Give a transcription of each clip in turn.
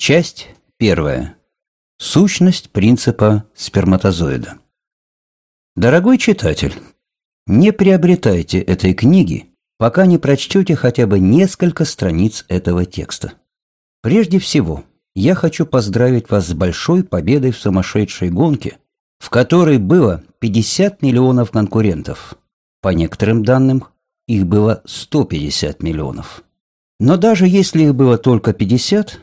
Часть первая. Сущность принципа сперматозоида. Дорогой читатель, не приобретайте этой книги, пока не прочтете хотя бы несколько страниц этого текста. Прежде всего, я хочу поздравить вас с большой победой в сумасшедшей гонке, в которой было 50 миллионов конкурентов. По некоторым данным, их было 150 миллионов. Но даже если их было только 50,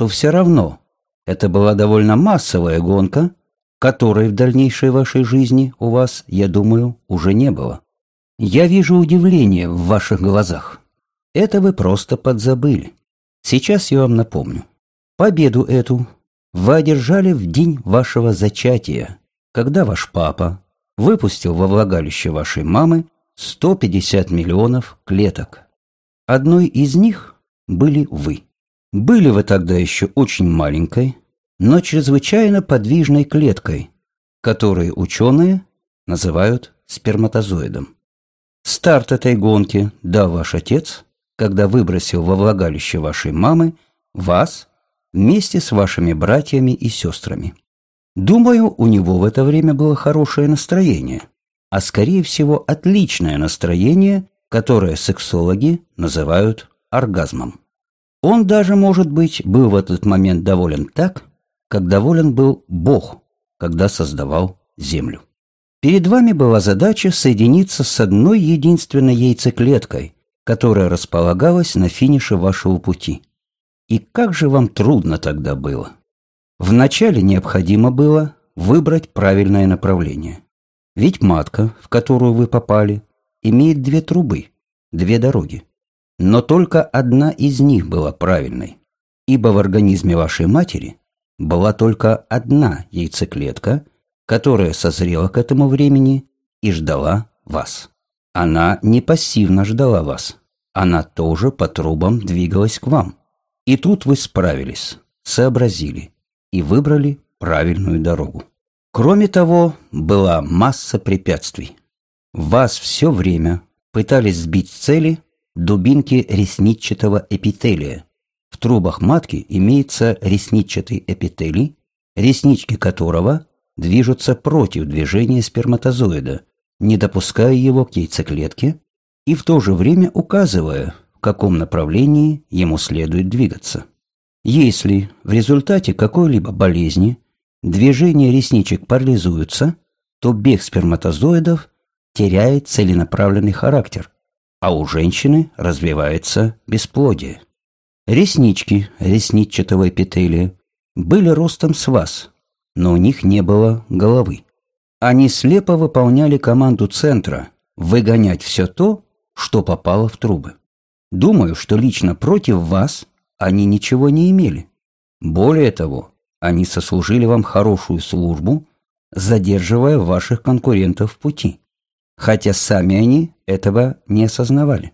то все равно это была довольно массовая гонка, которой в дальнейшей вашей жизни у вас, я думаю, уже не было. Я вижу удивление в ваших глазах. Это вы просто подзабыли. Сейчас я вам напомню. Победу эту вы одержали в день вашего зачатия, когда ваш папа выпустил во влагалище вашей мамы 150 миллионов клеток. Одной из них были вы. Были вы тогда еще очень маленькой, но чрезвычайно подвижной клеткой, которую ученые называют сперматозоидом. Старт этой гонки дал ваш отец, когда выбросил во влагалище вашей мамы вас вместе с вашими братьями и сестрами. Думаю, у него в это время было хорошее настроение, а скорее всего отличное настроение, которое сексологи называют оргазмом. Он даже, может быть, был в этот момент доволен так, как доволен был Бог, когда создавал Землю. Перед вами была задача соединиться с одной единственной яйцеклеткой, которая располагалась на финише вашего пути. И как же вам трудно тогда было. Вначале необходимо было выбрать правильное направление. Ведь матка, в которую вы попали, имеет две трубы, две дороги. Но только одна из них была правильной, ибо в организме вашей матери была только одна яйцеклетка, которая созрела к этому времени и ждала вас. Она не пассивно ждала вас, она тоже по трубам двигалась к вам. И тут вы справились, сообразили и выбрали правильную дорогу. Кроме того, была масса препятствий. Вас все время пытались сбить с цели дубинки ресничатого эпителия. В трубах матки имеется ресничатый эпителий, реснички которого движутся против движения сперматозоида, не допуская его к яйцеклетке и в то же время указывая, в каком направлении ему следует двигаться. Если в результате какой-либо болезни движения ресничек парализуются, то бег сперматозоидов теряет целенаправленный характер, а у женщины развивается бесплодие. Реснички ресничатого эпителия были ростом с вас, но у них не было головы. Они слепо выполняли команду центра выгонять все то, что попало в трубы. Думаю, что лично против вас они ничего не имели. Более того, они сослужили вам хорошую службу, задерживая ваших конкурентов в пути хотя сами они этого не осознавали.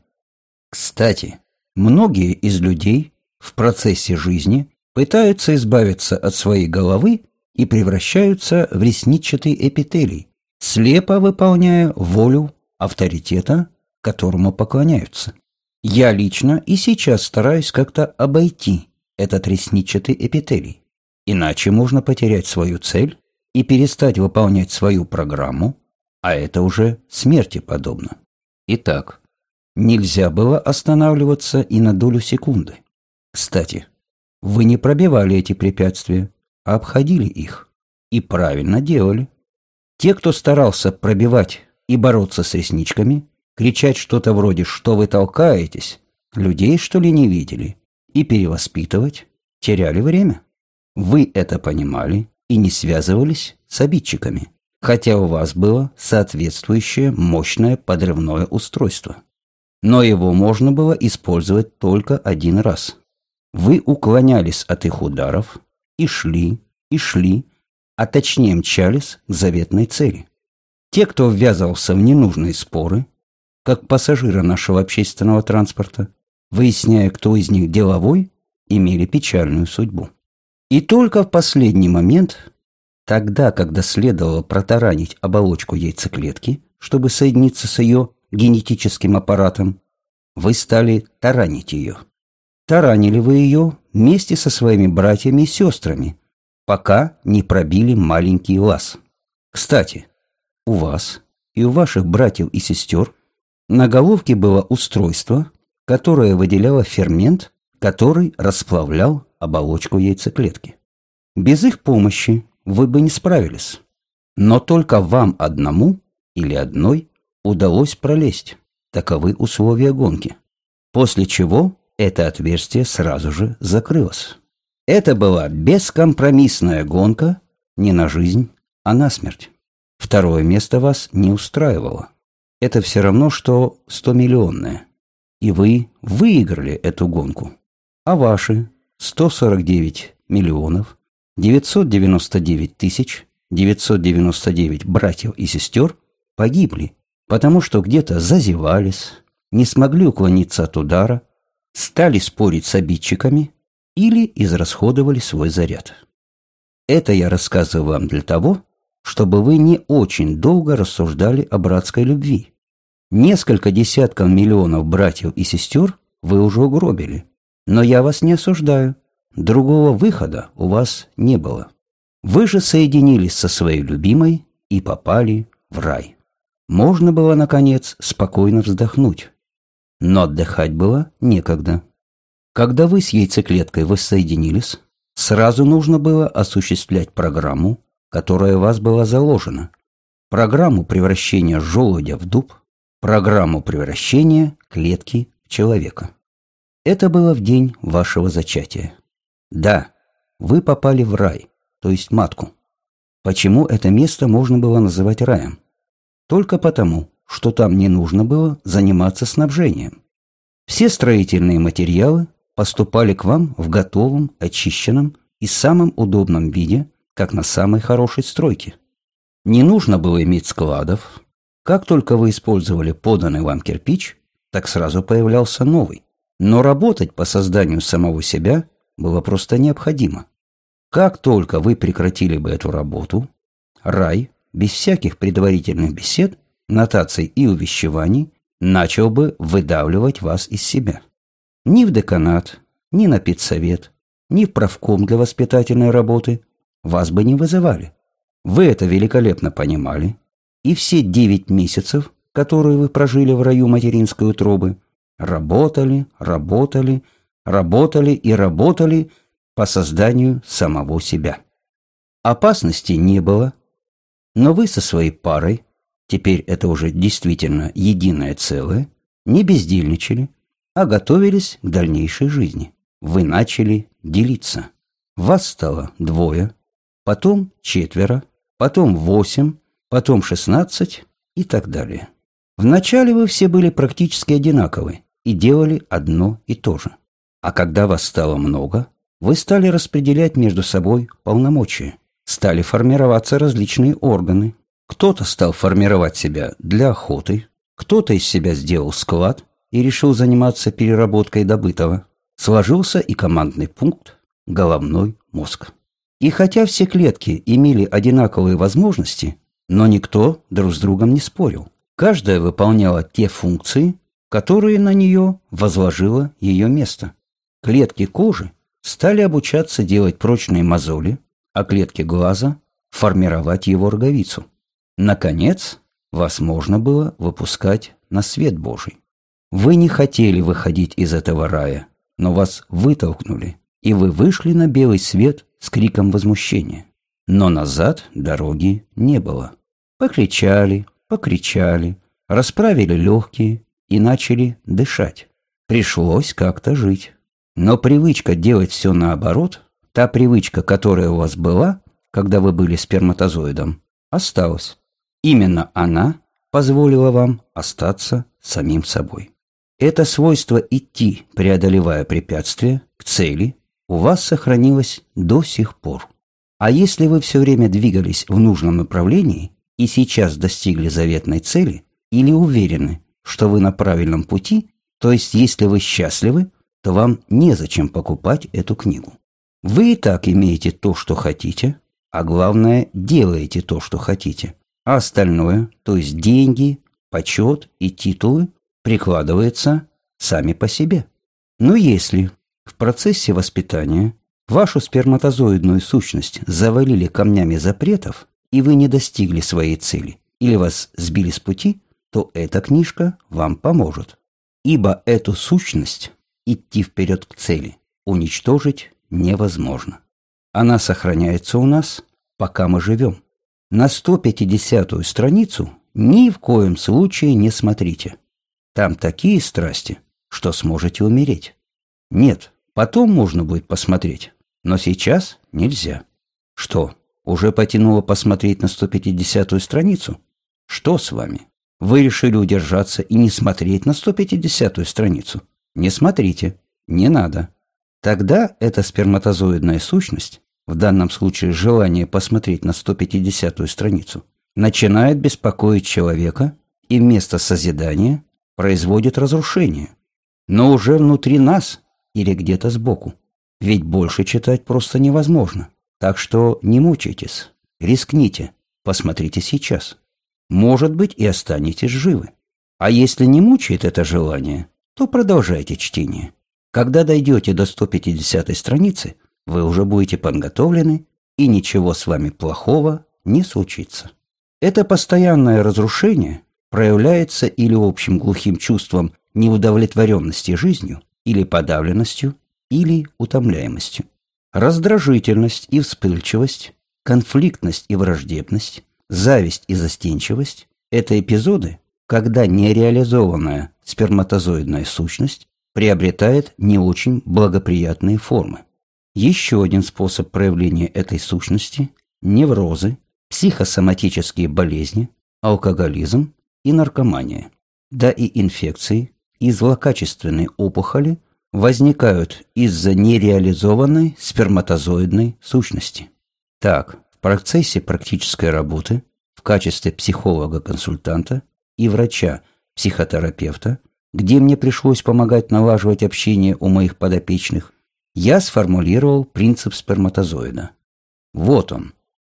Кстати, многие из людей в процессе жизни пытаются избавиться от своей головы и превращаются в ресничатый эпителий, слепо выполняя волю авторитета, которому поклоняются. Я лично и сейчас стараюсь как-то обойти этот ресничатый эпителий. Иначе можно потерять свою цель и перестать выполнять свою программу, а это уже смерти подобно. Итак, нельзя было останавливаться и на долю секунды. Кстати, вы не пробивали эти препятствия, а обходили их. И правильно делали. Те, кто старался пробивать и бороться с ресничками, кричать что-то вроде «что вы толкаетесь», людей, что ли, не видели, и перевоспитывать, теряли время. Вы это понимали и не связывались с обидчиками хотя у вас было соответствующее мощное подрывное устройство. Но его можно было использовать только один раз. Вы уклонялись от их ударов и шли, и шли, а точнее мчались к заветной цели. Те, кто ввязывался в ненужные споры, как пассажиры нашего общественного транспорта, выясняя, кто из них деловой, имели печальную судьбу. И только в последний момент Тогда, когда следовало протаранить оболочку яйцеклетки, чтобы соединиться с ее генетическим аппаратом, вы стали таранить ее. Таранили вы ее вместе со своими братьями и сестрами, пока не пробили маленький лаз. Кстати, у вас и у ваших братьев и сестер на головке было устройство, которое выделяло фермент, который расплавлял оболочку яйцеклетки. Без их помощи вы бы не справились. Но только вам одному или одной удалось пролезть. Таковы условия гонки. После чего это отверстие сразу же закрылось. Это была бескомпромиссная гонка не на жизнь, а на смерть. Второе место вас не устраивало. Это все равно, что 100-миллионное. И вы выиграли эту гонку. А ваши 149 миллионов 999 тысяч 999 братьев и сестер погибли, потому что где-то зазевались, не смогли уклониться от удара, стали спорить с обидчиками или израсходовали свой заряд. Это я рассказываю вам для того, чтобы вы не очень долго рассуждали о братской любви. Несколько десятков миллионов братьев и сестер вы уже угробили. Но я вас не осуждаю. Другого выхода у вас не было. Вы же соединились со своей любимой и попали в рай. Можно было, наконец, спокойно вздохнуть. Но отдыхать было некогда. Когда вы с яйцеклеткой воссоединились, сразу нужно было осуществлять программу, которая у вас была заложена, программу превращения желудя в дуб, программу превращения клетки в человека. Это было в день вашего зачатия. Да, вы попали в рай, то есть матку. Почему это место можно было называть раем? Только потому, что там не нужно было заниматься снабжением. Все строительные материалы поступали к вам в готовом, очищенном и самом удобном виде как на самой хорошей стройке. Не нужно было иметь складов. Как только вы использовали поданный вам кирпич, так сразу появлялся новый. Но работать по созданию самого себя было просто необходимо. Как только вы прекратили бы эту работу, рай, без всяких предварительных бесед, нотаций и увещеваний, начал бы выдавливать вас из себя. Ни в деканат, ни на педсовет, ни в правком для воспитательной работы вас бы не вызывали. Вы это великолепно понимали, и все девять месяцев, которые вы прожили в раю материнской утробы, работали, работали, работали и работали по созданию самого себя. Опасности не было, но вы со своей парой, теперь это уже действительно единое целое, не бездельничали, а готовились к дальнейшей жизни. Вы начали делиться. Вас стало двое, потом четверо, потом восемь, потом шестнадцать и так далее. Вначале вы все были практически одинаковы и делали одно и то же. А когда вас стало много, вы стали распределять между собой полномочия, стали формироваться различные органы. Кто-то стал формировать себя для охоты, кто-то из себя сделал склад и решил заниматься переработкой добытого. Сложился и командный пункт «Головной мозг». И хотя все клетки имели одинаковые возможности, но никто друг с другом не спорил. Каждая выполняла те функции, которые на нее возложило ее место. Клетки кожи стали обучаться делать прочные мозоли, а клетки глаза – формировать его роговицу. Наконец, вас можно было выпускать на свет Божий. Вы не хотели выходить из этого рая, но вас вытолкнули, и вы вышли на белый свет с криком возмущения. Но назад дороги не было. Покричали, покричали, расправили легкие и начали дышать. Пришлось как-то жить. Но привычка делать все наоборот, та привычка, которая у вас была, когда вы были сперматозоидом, осталась. Именно она позволила вам остаться самим собой. Это свойство идти, преодолевая препятствия, к цели, у вас сохранилось до сих пор. А если вы все время двигались в нужном направлении и сейчас достигли заветной цели или уверены, что вы на правильном пути, то есть если вы счастливы, то вам незачем покупать эту книгу. Вы и так имеете то, что хотите, а главное, делаете то, что хотите. А остальное, то есть деньги, почет и титулы, прикладывается сами по себе. Но если В процессе воспитания вашу сперматозоидную сущность завалили камнями запретов, и вы не достигли своей цели, или вас сбили с пути, то эта книжка вам поможет. Ибо эту сущность идти вперед к цели уничтожить невозможно. Она сохраняется у нас, пока мы живем. На 150-ю страницу ни в коем случае не смотрите. Там такие страсти, что сможете умереть. Нет, потом можно будет посмотреть, но сейчас нельзя. Что, уже потянуло посмотреть на 150-ю страницу? Что с вами? Вы решили удержаться и не смотреть на 150-ю страницу? Не смотрите, не надо. Тогда эта сперматозоидная сущность, в данном случае желание посмотреть на 150-ю страницу, начинает беспокоить человека и вместо созидания производит разрушение. Но уже внутри нас или где-то сбоку. Ведь больше читать просто невозможно. Так что не мучайтесь, рискните, посмотрите сейчас. Может быть, и останетесь живы. А если не мучает это желание, то продолжайте чтение. Когда дойдете до 150 страницы, вы уже будете подготовлены, и ничего с вами плохого не случится. Это постоянное разрушение проявляется или общим глухим чувством неудовлетворенности жизнью, или подавленностью, или утомляемостью. Раздражительность и вспыльчивость, конфликтность и враждебность, зависть и застенчивость – это эпизоды, когда нереализованная сперматозоидная сущность приобретает не очень благоприятные формы. Еще один способ проявления этой сущности – неврозы, психосоматические болезни, алкоголизм и наркомания. Да и инфекции и злокачественные опухоли возникают из-за нереализованной сперматозоидной сущности. Так, в процессе практической работы в качестве психолога-консультанта и врача-психотерапевта, где мне пришлось помогать налаживать общение у моих подопечных, я сформулировал принцип сперматозоида. Вот он.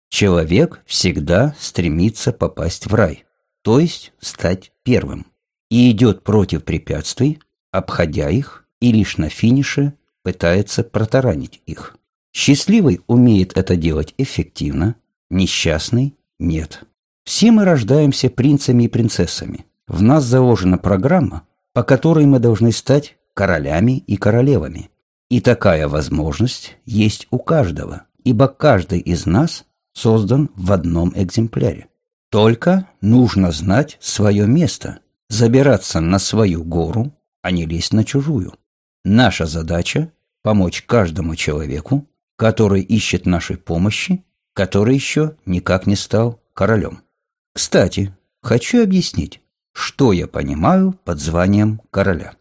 Человек всегда стремится попасть в рай, то есть стать первым, и идет против препятствий, обходя их, и лишь на финише пытается протаранить их. Счастливый умеет это делать эффективно, несчастный – нет. Все мы рождаемся принцами и принцессами. В нас заложена программа, по которой мы должны стать королями и королевами. И такая возможность есть у каждого, ибо каждый из нас создан в одном экземпляре. Только нужно знать свое место, забираться на свою гору, а не лезть на чужую. Наша задача – помочь каждому человеку, который ищет нашей помощи, который еще никак не стал королем. Кстати, хочу объяснить, что я понимаю под званием короля.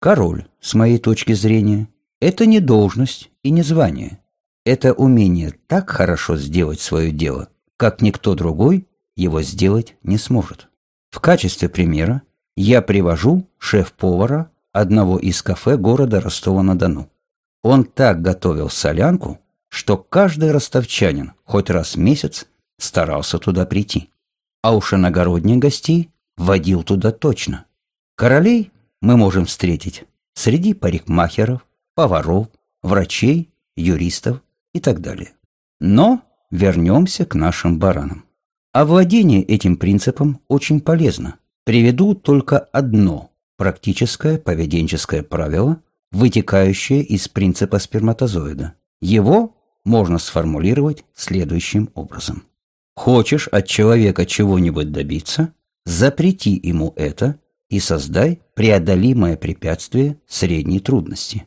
Король, с моей точки зрения, это не должность и не звание. Это умение так хорошо сделать свое дело, как никто другой его сделать не сможет. В качестве примера я привожу шеф-повара одного из кафе города Ростова-на-Дону. Он так готовил солянку, что каждый ростовчанин хоть раз в месяц старался туда прийти а уж иногородних гостей водил туда точно. Королей мы можем встретить среди парикмахеров, поваров, врачей, юристов и так далее. Но вернемся к нашим баранам. Овладение этим принципом очень полезно. Приведу только одно практическое поведенческое правило, вытекающее из принципа сперматозоида. Его можно сформулировать следующим образом. Хочешь от человека чего-нибудь добиться, запрети ему это и создай преодолимое препятствие средней трудности.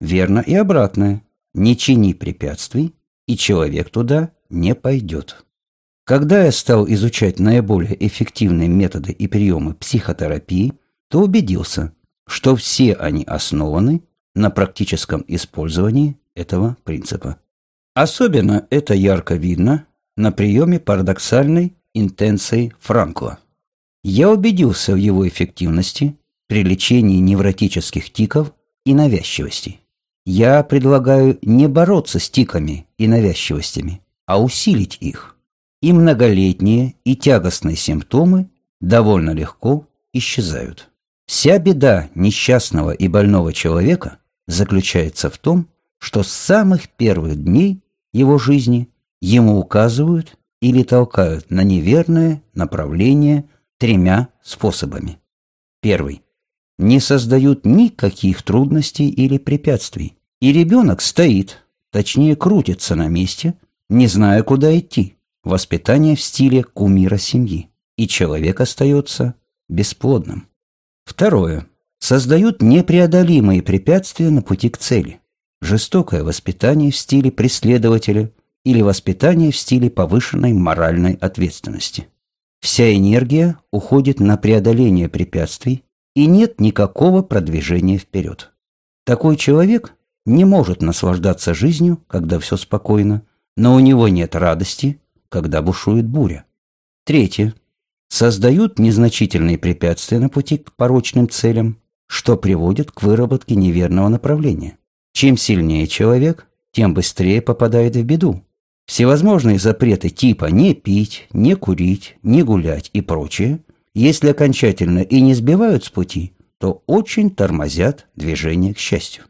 Верно и обратное. Не чини препятствий, и человек туда не пойдет. Когда я стал изучать наиболее эффективные методы и приемы психотерапии, то убедился, что все они основаны на практическом использовании этого принципа. Особенно это ярко видно на приеме парадоксальной интенции Франкла. Я убедился в его эффективности при лечении невротических тиков и навязчивости. Я предлагаю не бороться с тиками и навязчивостями, а усилить их. И многолетние и тягостные симптомы довольно легко исчезают. Вся беда несчастного и больного человека заключается в том, что с самых первых дней его жизни ему указывают или толкают на неверное направление тремя способами. Первый. Не создают никаких трудностей или препятствий, и ребенок стоит, точнее крутится на месте, не зная, куда идти. Воспитание в стиле кумира семьи, и человек остается бесплодным. Второе. Создают непреодолимые препятствия на пути к цели. Жестокое воспитание в стиле преследователя или воспитание в стиле повышенной моральной ответственности. Вся энергия уходит на преодоление препятствий, и нет никакого продвижения вперед. Такой человек не может наслаждаться жизнью, когда все спокойно, но у него нет радости, когда бушует буря. Третье. Создают незначительные препятствия на пути к порочным целям, что приводит к выработке неверного направления. Чем сильнее человек, тем быстрее попадает в беду. Всевозможные запреты типа «не пить», «не курить», «не гулять» и прочее, если окончательно и не сбивают с пути, то очень тормозят движение к счастью.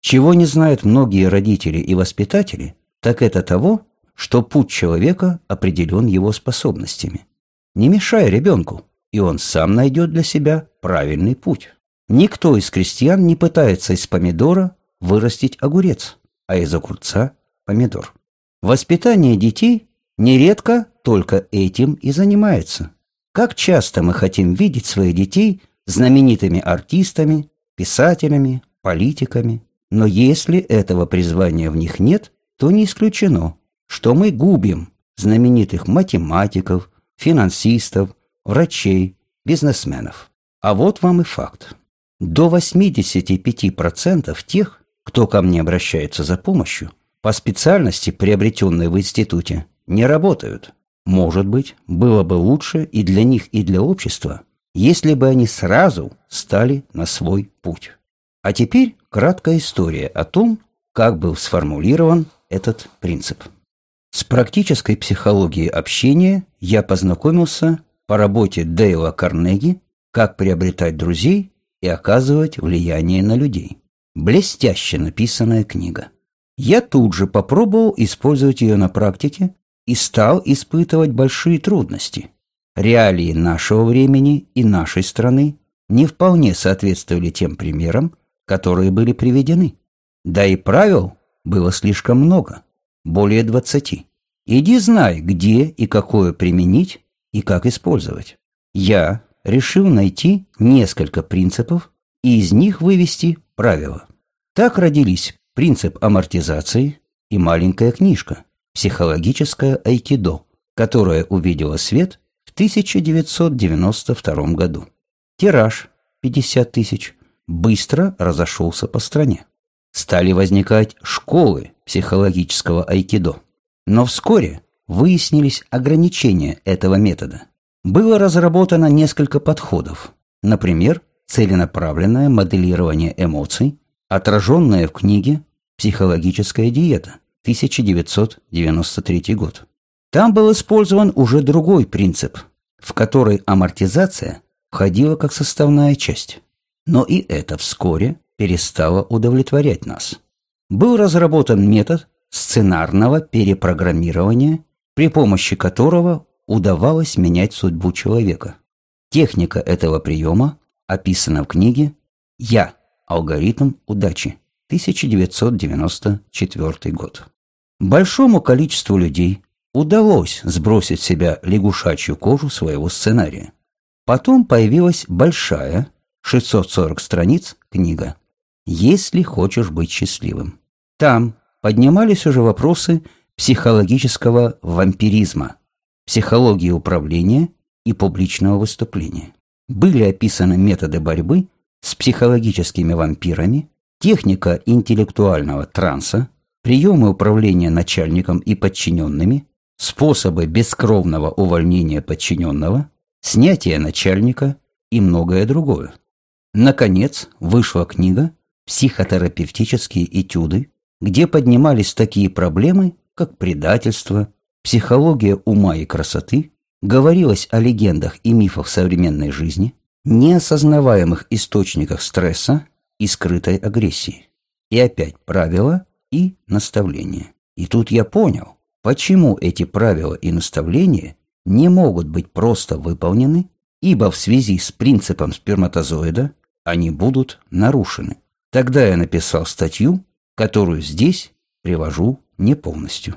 Чего не знают многие родители и воспитатели, так это того, что путь человека определен его способностями. Не мешай ребенку, и он сам найдет для себя правильный путь. Никто из крестьян не пытается из помидора вырастить огурец, а из огурца – помидор. Воспитание детей нередко только этим и занимается. Как часто мы хотим видеть своих детей знаменитыми артистами, писателями, политиками, но если этого призвания в них нет, то не исключено, что мы губим знаменитых математиков, финансистов, врачей, бизнесменов. А вот вам и факт. До 85% тех, кто ко мне обращается за помощью, по специальности, приобретенной в институте, не работают. Может быть, было бы лучше и для них, и для общества, если бы они сразу стали на свой путь. А теперь краткая история о том, как был сформулирован этот принцип. С практической психологией общения я познакомился по работе Дейла Карнеги «Как приобретать друзей и оказывать влияние на людей». Блестяще написанная книга. Я тут же попробовал использовать ее на практике и стал испытывать большие трудности. Реалии нашего времени и нашей страны не вполне соответствовали тем примерам, которые были приведены. Да и правил было слишком много, более двадцати. Иди знай, где и какое применить и как использовать. Я решил найти несколько принципов и из них вывести правила. Так родились принцип амортизации и маленькая книжка «Психологическое айкидо», которая увидела свет в 1992 году. Тираж 50 тысяч быстро разошелся по стране. Стали возникать школы психологического айкидо. Но вскоре выяснились ограничения этого метода. Было разработано несколько подходов. Например, целенаправленное моделирование эмоций, отраженное в книге «Психологическая диета» 1993 год. Там был использован уже другой принцип, в который амортизация входила как составная часть. Но и это вскоре перестало удовлетворять нас. Был разработан метод сценарного перепрограммирования, при помощи которого удавалось менять судьбу человека. Техника этого приема описана в книге «Я. Алгоритм удачи» 1994 год. Большому количеству людей удалось сбросить с себя лягушачью кожу своего сценария. Потом появилась большая, 640 страниц, книга «Если хочешь быть счастливым». Там поднимались уже вопросы психологического вампиризма, психологии управления и публичного выступления. Были описаны методы борьбы с психологическими вампирами, техника интеллектуального транса, приемы управления начальником и подчиненными, способы бескровного увольнения подчиненного, снятие начальника и многое другое. Наконец, вышла книга «Психотерапевтические этюды где поднимались такие проблемы, как предательство, психология ума и красоты, говорилось о легендах и мифах современной жизни, неосознаваемых источниках стресса и скрытой агрессии. И опять правила и наставления. И тут я понял, почему эти правила и наставления не могут быть просто выполнены, ибо в связи с принципом сперматозоида они будут нарушены. Тогда я написал статью, которую здесь привожу не полностью.